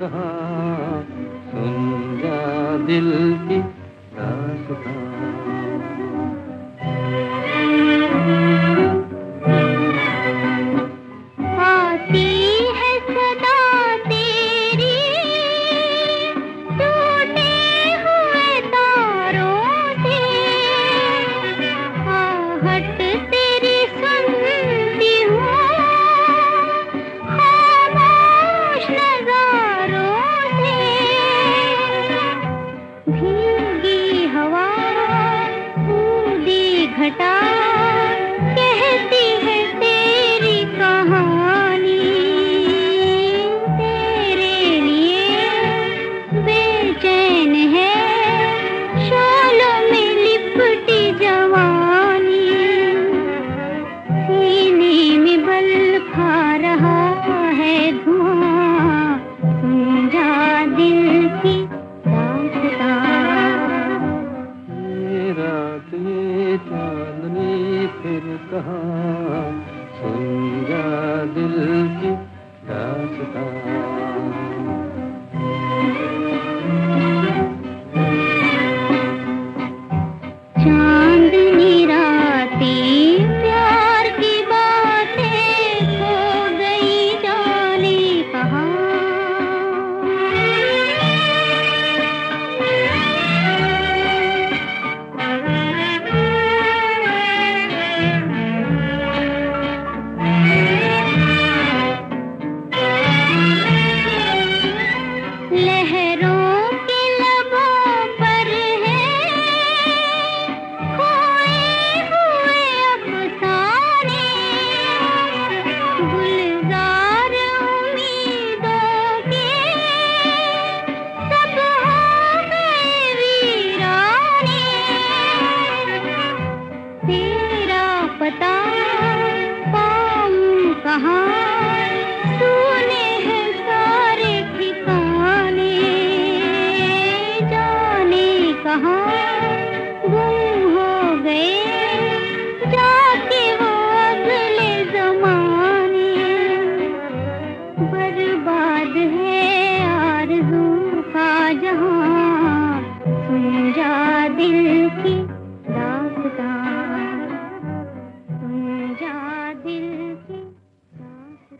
कहाँ? सुन जा दिल की दास्तां है, शोलों में लिपटी जवानी। में बल खा रहा है दिल की फिर कहा? सुन जा दिल की दास्तां जा तेरा पता पाऊँ कहाँ? दिल की